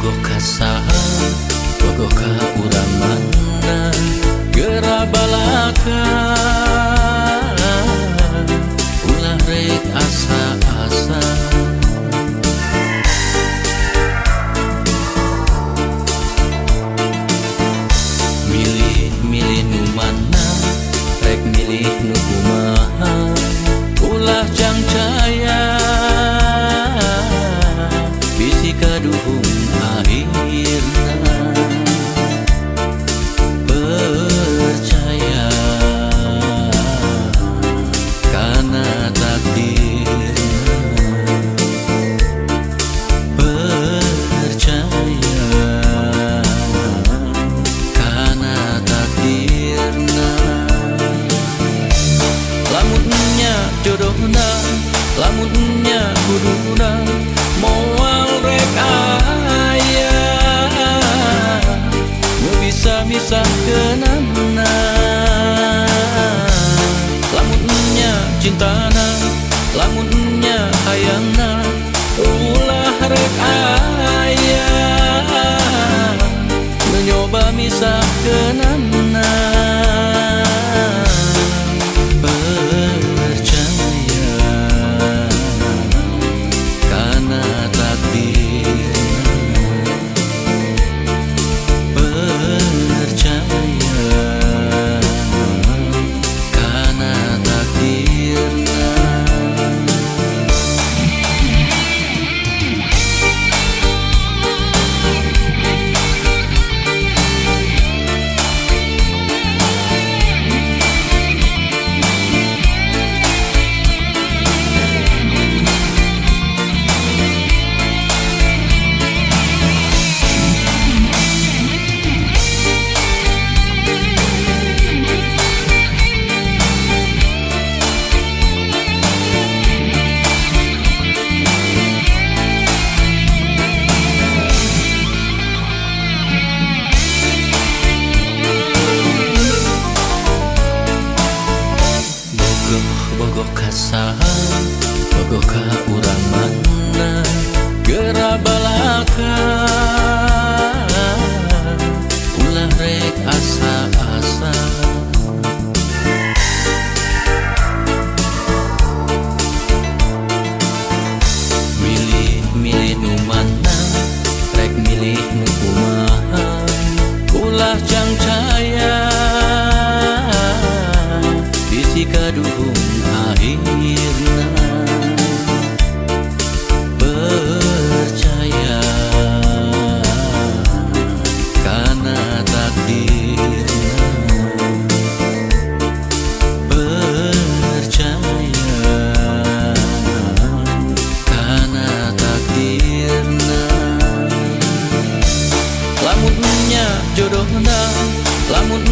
bogohka saha bogohka urang mana gerabalakan. nya kuduna moal rek aya nu bisa misahkeunanna lamun nya cintana lamun nya hayangna ulah rek aya nu nyoba misahkeunanna bogoh kasahan bogoh ka urang mana gera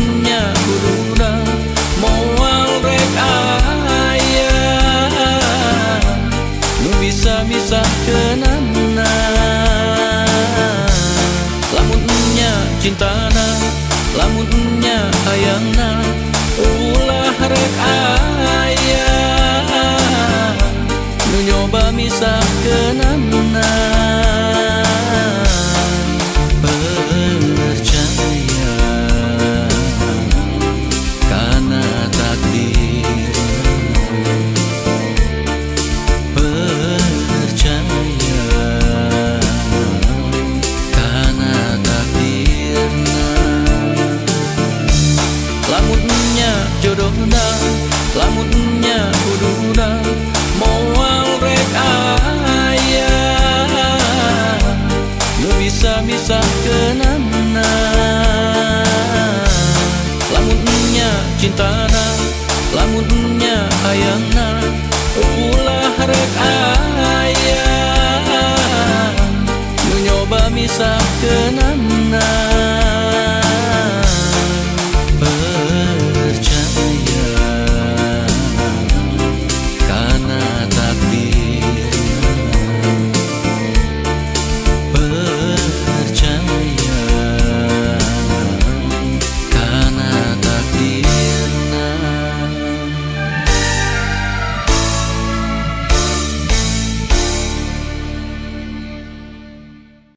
hanya burung lamunnya cintana lamunnya ayana ulah rek ayah. Nyoba misah kenana